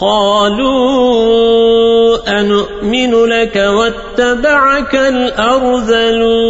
قالوا أنؤمن لك واتبعك الأرذلون